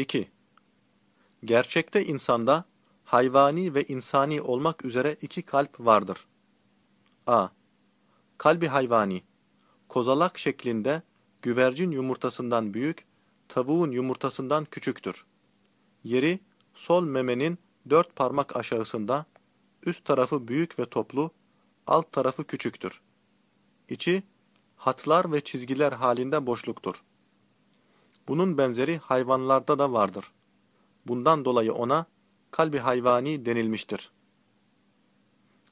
2. Gerçekte insanda hayvani ve insani olmak üzere iki kalp vardır. a. Kalbi hayvani, kozalak şeklinde güvercin yumurtasından büyük, tavuğun yumurtasından küçüktür. Yeri sol memenin dört parmak aşağısında, üst tarafı büyük ve toplu, alt tarafı küçüktür. İçi hatlar ve çizgiler halinde boşluktur. Bunun benzeri hayvanlarda da vardır. Bundan dolayı ona kalbi hayvani denilmiştir.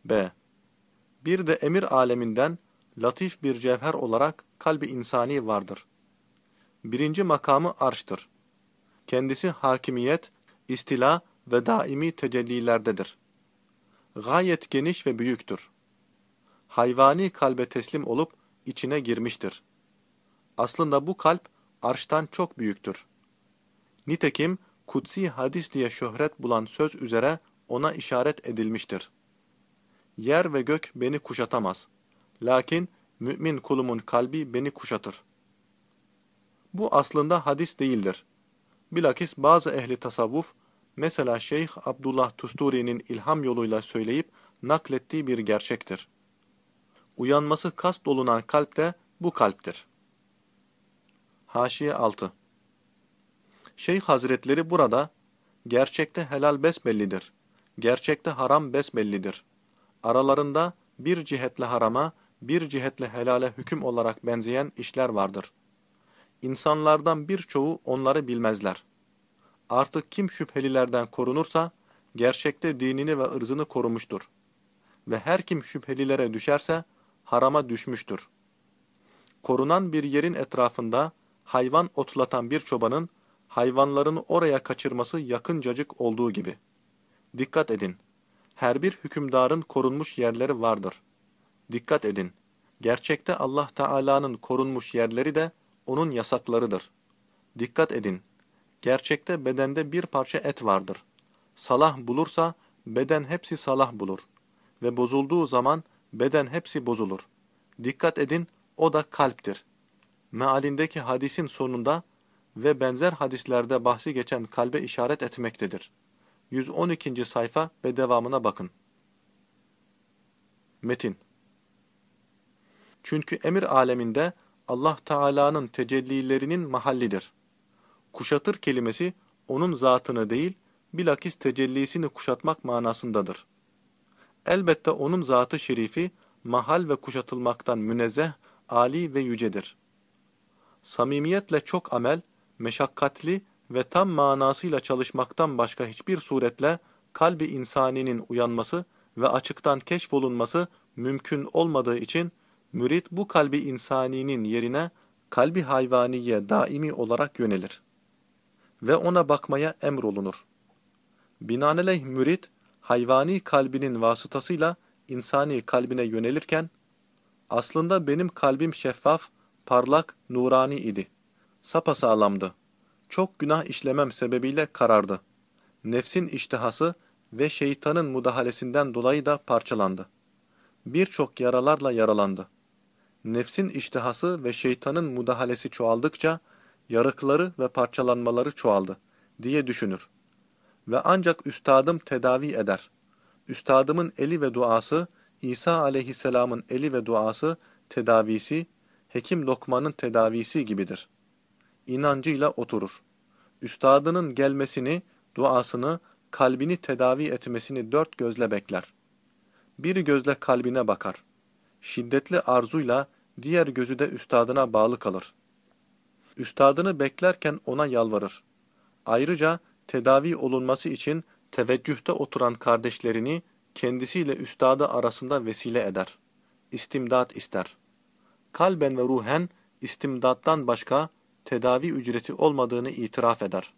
B. Bir de emir aleminden latif bir cevher olarak kalbi insani vardır. Birinci makamı arştır. Kendisi hakimiyet, istila ve daimi tecellilerdedir. Gayet geniş ve büyüktür. Hayvani kalbe teslim olup içine girmiştir. Aslında bu kalp arştan çok büyüktür. Nitekim kutsi hadis diye şöhret bulan söz üzere ona işaret edilmiştir. Yer ve gök beni kuşatamaz. Lakin mümin kulumun kalbi beni kuşatır. Bu aslında hadis değildir. Bilakis bazı ehli tasavvuf, mesela Şeyh Abdullah Tusturi'nin ilham yoluyla söyleyip naklettiği bir gerçektir. Uyanması kast olunan kalp de bu kalptir. Haşiye 6 Şeyh Hazretleri burada, gerçekte helal besbellidir, gerçekte haram besbellidir. Aralarında bir cihetle harama, bir cihetle helale hüküm olarak benzeyen işler vardır. İnsanlardan birçoğu onları bilmezler. Artık kim şüphelilerden korunursa, gerçekte dinini ve ırzını korumuştur. Ve her kim şüphelilere düşerse, harama düşmüştür. Korunan bir yerin etrafında, hayvan otlatan bir çobanın, hayvanlarını oraya kaçırması yakıncacık olduğu gibi. Dikkat edin, her bir hükümdarın korunmuş yerleri vardır. Dikkat edin, gerçekte Allah Teala'nın korunmuş yerleri de onun yasaklarıdır. Dikkat edin, gerçekte bedende bir parça et vardır. Salah bulursa beden hepsi salah bulur ve bozulduğu zaman beden hepsi bozulur. Dikkat edin, o da kalptir. Mealindeki hadisin sonunda ve benzer hadislerde bahsi geçen kalbe işaret etmektedir. 112. sayfa ve devamına bakın. Metin Çünkü emir aleminde Allah Teala'nın tecellilerinin mahallidir. Kuşatır kelimesi onun zatını değil, bilakis tecellisini kuşatmak manasındadır. Elbette onun zatı şerifi, mahal ve kuşatılmaktan münezzeh, âli ve yücedir. Samimiyetle çok amel, meşakkatli ve tam manasıyla çalışmaktan başka hiçbir suretle kalbi insaninin uyanması ve açıktan keşfolunması mümkün olmadığı için mürit bu kalbi insaninin yerine kalbi hayvaniye daimi olarak yönelir ve ona bakmaya emrolunur. Binaenaleyh mürit, hayvani kalbinin vasıtasıyla insani kalbine yönelirken, aslında benim kalbim şeffaf, parlak, nurani idi. Sapasağlamdı. Çok günah işlemem sebebiyle karardı. Nefsin iştihası ve şeytanın mudahalesinden dolayı da parçalandı. Birçok yaralarla yaralandı. Nefsin iştihası ve şeytanın mudahalesi çoğaldıkça, yarıkları ve parçalanmaları çoğaldı diye düşünür. Ve ancak üstadım tedavi eder. Üstadımın eli ve duası, İsa aleyhisselamın eli ve duası, tedavisi, hekim lokmanın tedavisi gibidir. İnancıyla oturur. Üstadının gelmesini, duasını, kalbini tedavi etmesini dört gözle bekler. Bir gözle kalbine bakar. Şiddetli arzuyla diğer gözü de üstadına bağlı kalır. Üstadını beklerken ona yalvarır. Ayrıca tedavi olunması için teveccühte oturan kardeşlerini kendisiyle üstadı arasında vesile eder. İstimdat ister. Kalben ve ruhen istimdattan başka tedavi ücreti olmadığını itiraf eder.